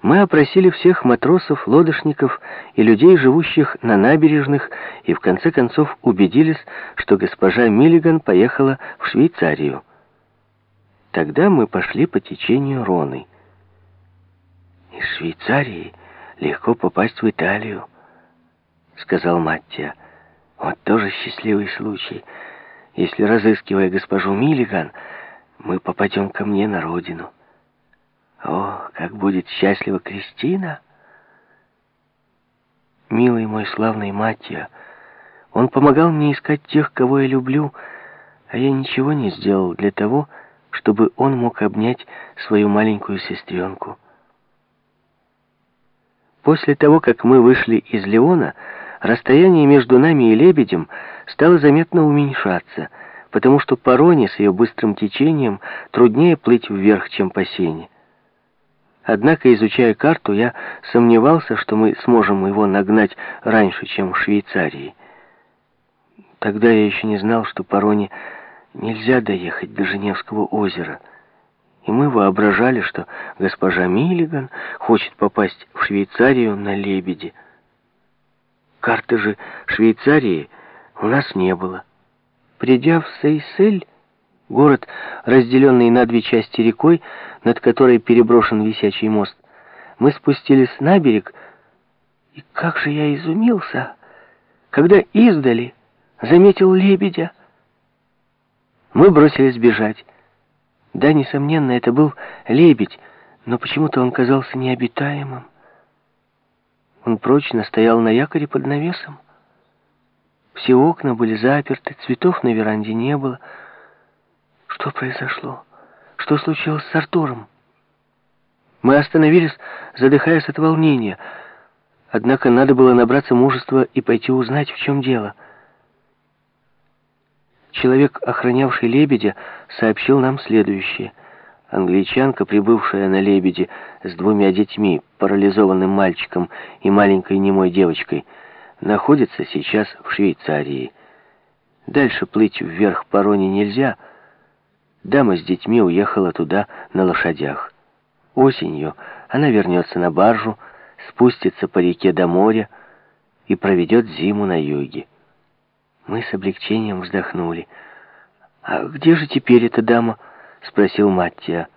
Мы опросили всех матросов, лодочников и людей, живущих на набережных, и в конце концов убедились, что госпожа Миллиган поехала в Швейцарию. Тогда мы пошли по течению Роны. «Из Швейцарии легко попасть в Италию», — сказал Маттия. «Вот тоже счастливый случай. Если, разыскивая госпожу Миллиган, мы попадем ко мне на родину». О, как будет счастлива Кристина! Милый мой славный Матья, он помогал мне искать тех, кого я люблю, а я ничего не сделал для того, чтобы он мог обнять свою маленькую сестренку. После того, как мы вышли из Леона, расстояние между нами и Лебедем стало заметно уменьшаться, потому что по Роне с ее быстрым течением труднее плыть вверх, чем по Сене. Однако, изучая карту, я сомневался, что мы сможем его нагнать раньше, чем в Швейцарии. Тогда я еще не знал, что по Роне нельзя доехать до Женевского озера. И мы воображали, что госпожа Миллиган хочет попасть в Швейцарию на лебеде. Карты же Швейцарии у нас не было. Придя в Сейсель, Город, разделенный на две части рекой, над которой переброшен висячий мост. Мы спустились на берег, и как же я изумился, когда издали заметил лебедя. Мы бросились бежать. Да, несомненно, это был лебедь, но почему-то он казался необитаемым. Он прочно стоял на якоре под навесом. Все окна были заперты, цветов на веранде не было — что произошло? Что случилось с Артуром? Мы остановились, задыхаясь от волнения. Однако надо было набраться мужества и пойти узнать, в чем дело. Человек, охранявший лебедя, сообщил нам следующее. Англичанка, прибывшая на лебеде с двумя детьми, парализованным мальчиком и маленькой немой девочкой, находится сейчас в Швейцарии. Дальше плыть вверх по Роне нельзя — Дама с детьми уехала туда на лошадях. Осенью она вернется на баржу, спустится по реке до моря и проведет зиму на юге. Мы с облегчением вздохнули. «А где же теперь эта дама?» — спросил Маттия.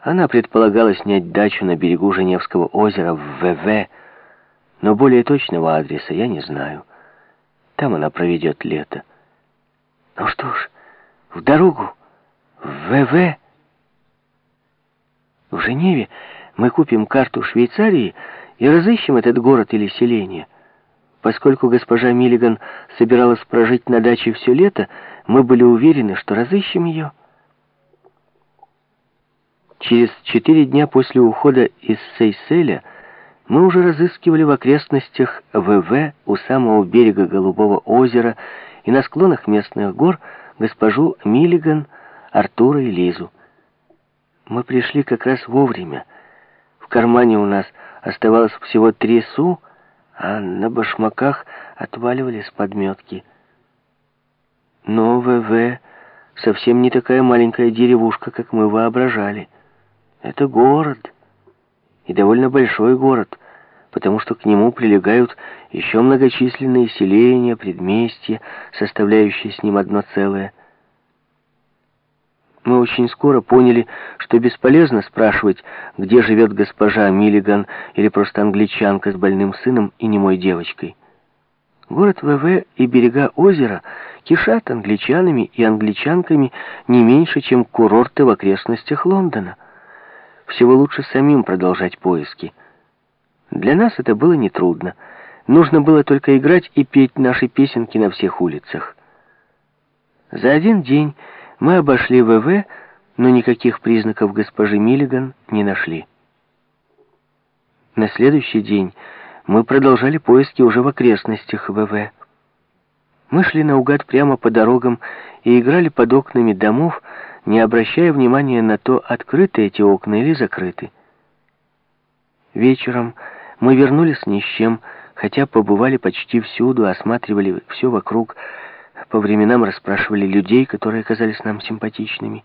Она предполагала снять дачу на берегу Женевского озера в ВВ, но более точного адреса я не знаю. Там она проведет лето. Ну что ж, в дорогу. ВВ. В Женеве мы купим карту Швейцарии и разыщем этот город или селение. Поскольку госпожа Миллиган собиралась прожить на даче все лето, мы были уверены, что разыщем ее. Через четыре дня после ухода из Сейселя мы уже разыскивали в окрестностях ВВ у самого берега Голубого озера и на склонах местных гор госпожу Миллиган, Артура и Лизу. Мы пришли как раз вовремя. В кармане у нас оставалось всего три су, а на башмаках отваливались подметки. Но ВВ совсем не такая маленькая деревушка, как мы воображали. Это город, и довольно большой город, потому что к нему прилегают еще многочисленные селения, предместья, составляющие с ним одно целое. Мы очень скоро поняли, что бесполезно спрашивать, где живет госпожа Миллиган или просто англичанка с больным сыном и немой девочкой. Город ВВ и берега озера кишат англичанами и англичанками не меньше, чем курорты в окрестностях Лондона. Всего лучше самим продолжать поиски. Для нас это было нетрудно. Нужно было только играть и петь наши песенки на всех улицах. За один день мы обошли ВВ, но никаких признаков госпожи Миллиган не нашли. На следующий день мы продолжали поиски уже в окрестностях ВВ. Мы шли наугад прямо по дорогам и играли под окнами домов, не обращая внимания на то, открыты эти окна или закрыты. Вечером мы вернулись ни с чем, хотя побывали почти всюду, осматривали все вокруг, по временам расспрашивали людей, которые казались нам симпатичными.